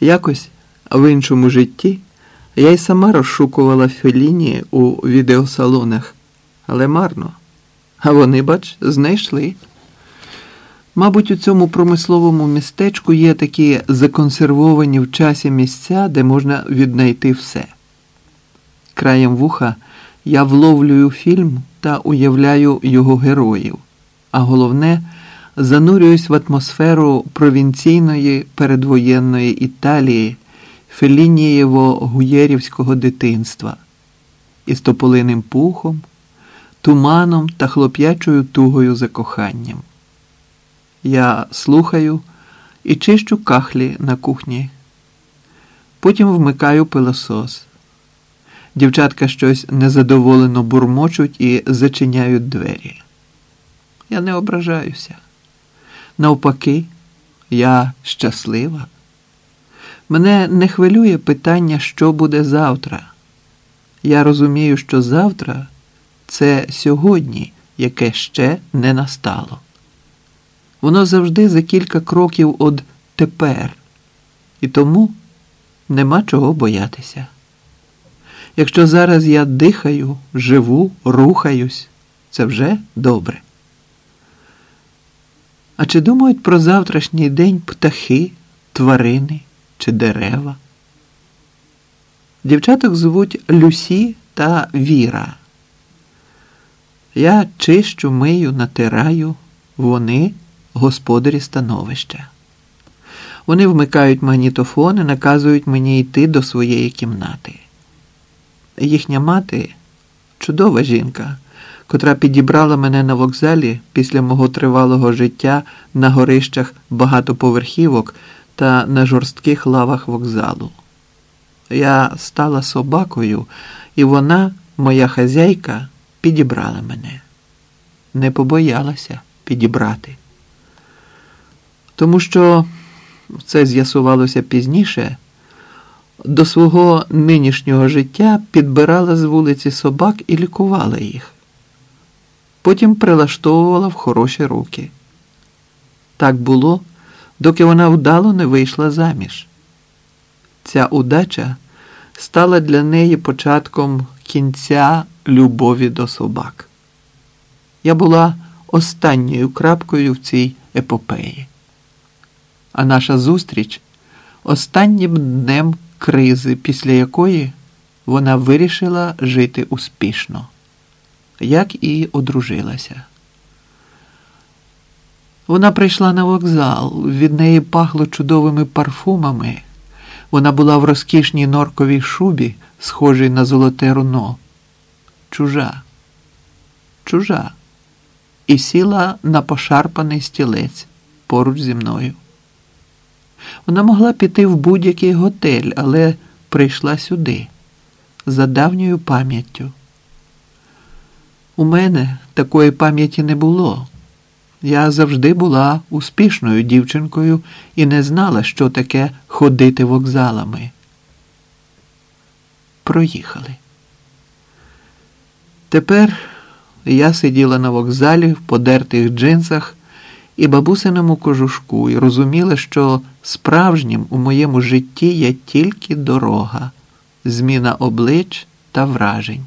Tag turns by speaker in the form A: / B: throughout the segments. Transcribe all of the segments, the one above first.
A: Якось в іншому житті я й сама розшукувала Феліні у відеосалонах, але марно. А вони, бач, знайшли. Мабуть, у цьому промисловому містечку є такі законсервовані в часі місця, де можна віднайти все. Краєм вуха я вловлюю фільм та уявляю його героїв, а головне, занурююсь в атмосферу провінційної передвоєнної Італії, Фелінієво гуєрівського дитинства із тополиним пухом, туманом та хлоп'ячою тугою за коханням. Я слухаю і чищу кахлі на кухні. Потім вмикаю пилосос. Дівчатка щось незадоволено бурмочуть і зачиняють двері. Я не ображаюся. Навпаки, я щаслива. Мене не хвилює питання, що буде завтра. Я розумію, що завтра це сьогодні, яке ще не настало. Воно завжди за кілька кроків од тепер, і тому нема чого боятися. Якщо зараз я дихаю, живу, рухаюсь, це вже добре. А чи думають про завтрашній день птахи, тварини чи дерева? Дівчаток звуть Люсі та Віра. Я чищу, мию, натираю, вони господарі становища. Вони вмикають магнітофон і наказують мені йти до своєї кімнати. Їхня мати чудова жінка, котра підібрала мене на вокзалі після мого тривалого життя на горищах багатоповерхівок та на жорстких лавах вокзалу. Я стала собакою, і вона, моя хазяйка, підібрала мене. Не побоялася підібрати. Тому що це з'ясувалося пізніше, до свого нинішнього життя підбирала з вулиці собак і лікувала їх. Потім прилаштовувала в хороші руки. Так було, доки вона вдало не вийшла заміж. Ця удача стала для неї початком кінця любові до собак. Я була останньою крапкою в цій епопеї. А наша зустріч останнім днем кризи, після якої вона вирішила жити успішно, як і одружилася. Вона прийшла на вокзал, від неї пахло чудовими парфумами. Вона була в розкішній норковій шубі, схожій на золоте руно. Чужа, чужа, і сіла на пошарпаний стілець поруч зі мною. Вона могла піти в будь-який готель, але прийшла сюди, за давньою пам'яттю. У мене такої пам'яті не було. Я завжди була успішною дівчинкою і не знала, що таке ходити вокзалами. Проїхали. Тепер я сиділа на вокзалі в подертих джинсах і бабусиному кожушку і розуміла, що справжнім у моєму житті є тільки дорога, зміна облич та вражень,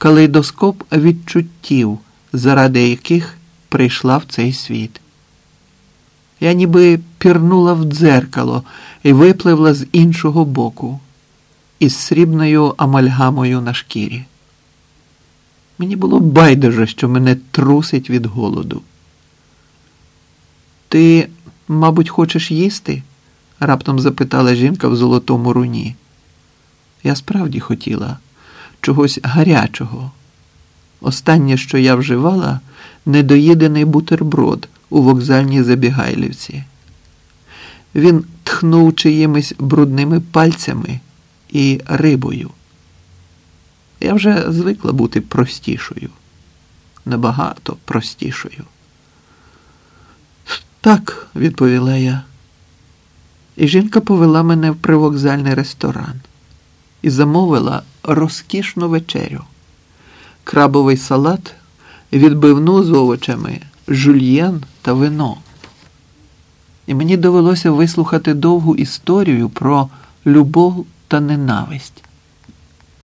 A: калейдоскоп відчуттів, заради яких прийшла в цей світ. Я ніби пірнула в дзеркало і випливла з іншого боку, із срібною амальгамою на шкірі. Мені було байдуже, що мене трусить від голоду. Ти, мабуть, хочеш їсти? раптом запитала жінка в золотому руні. Я справді хотіла чогось гарячого. Останнє, що я вживала, недоїдений бутерброд у вокзальній забігайлівці. Він тхнув чиїмись брудними пальцями і рибою. Я вже звикла бути простішою, набагато простішою. Так, відповіла я. І жінка повела мене в привокзальний ресторан і замовила розкішну вечерю, крабовий салат, відбивну з овочами, жульєн та вино. і мені довелося вислухати довгу історію про любов та ненависть.